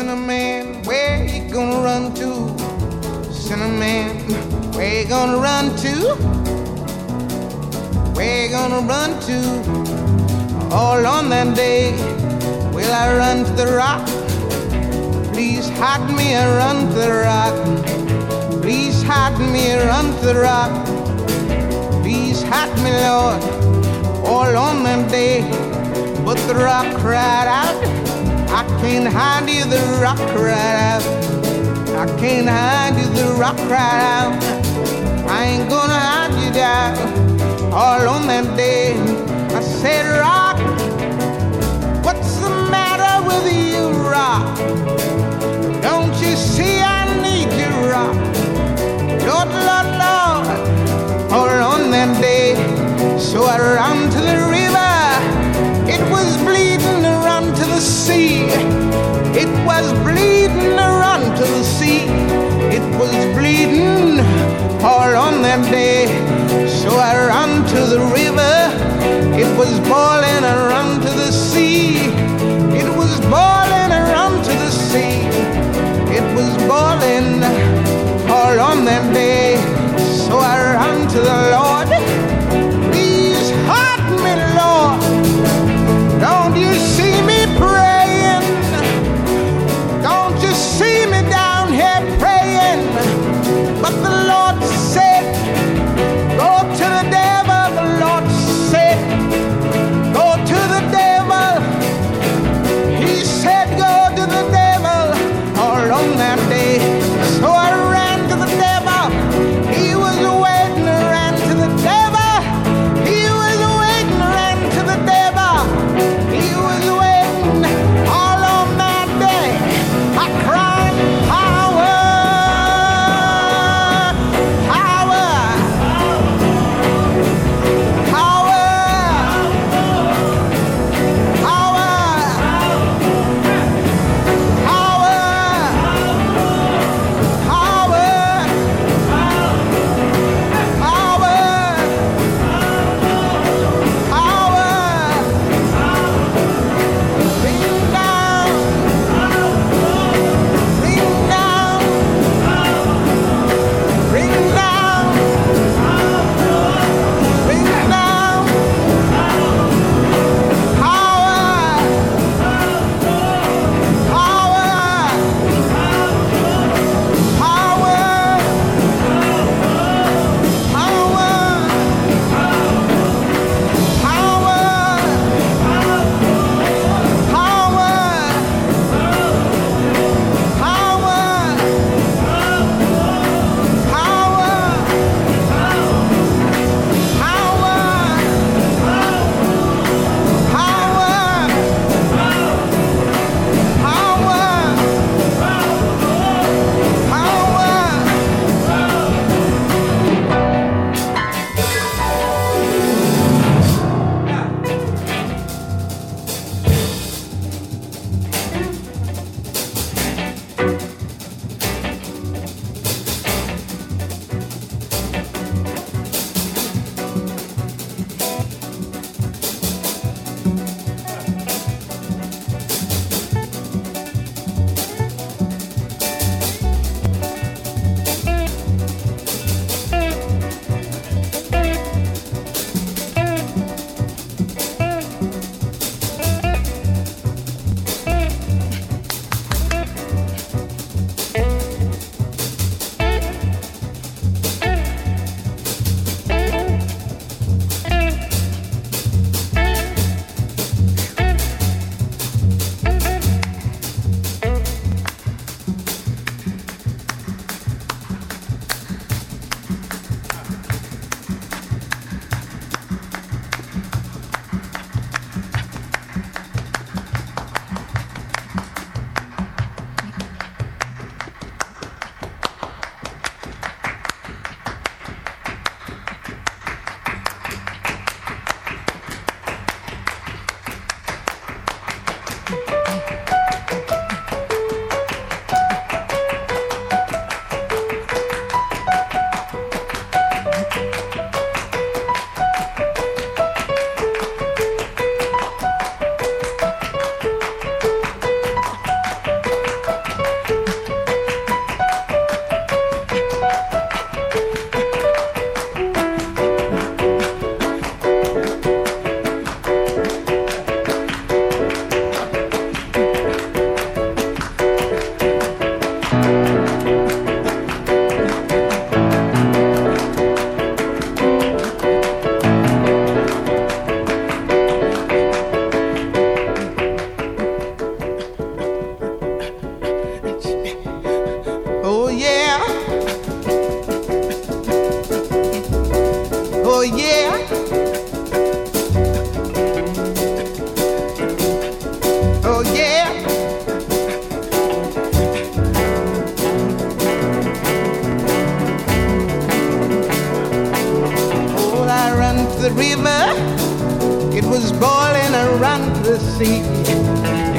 Sinner man, where you gonna run to? Sinner man, where you gonna run to? Where you gonna run to? All on that day, will I run to the rock? Please hide me and run to the rock. Please hide me and run to the rock. Please hide me, Lord, all on that day. But the rock cried out, I can't hide you, the rock cried out. I can't hide you, the rock cried out. I ain't gonna hide you down all on that day. I said, Rock, what's the matter with you, Rock? Was boiling Oh yeah. Oh yeah. Oh, I ran to the river. It was boiling around the sea.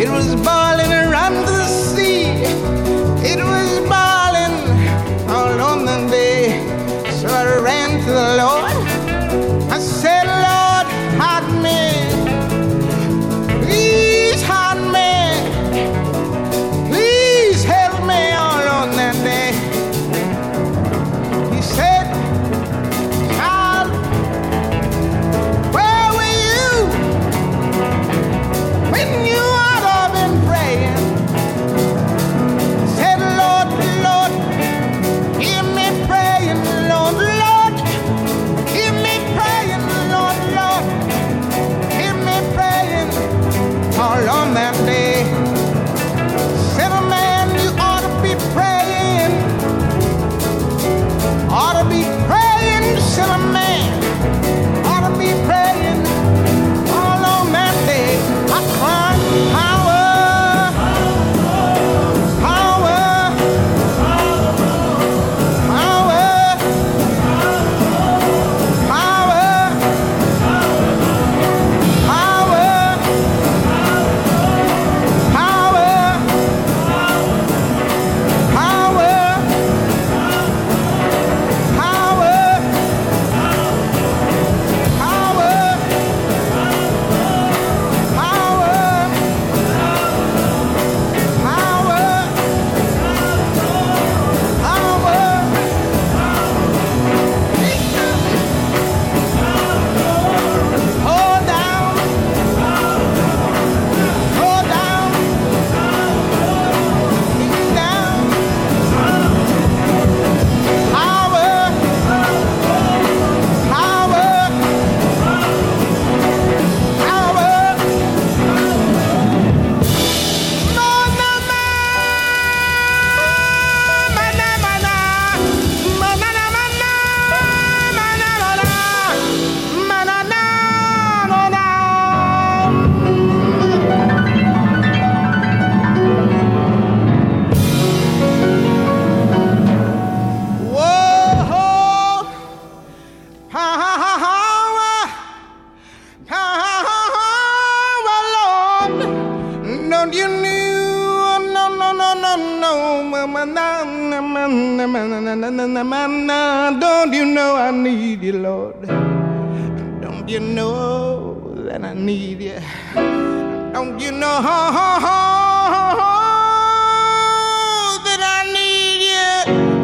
It was boiling around the sea. It was boiling all on the bay. So I ran to the Lord. Don't you know I need you, Lord? Don't you know that I need you? Don't you know that I need you?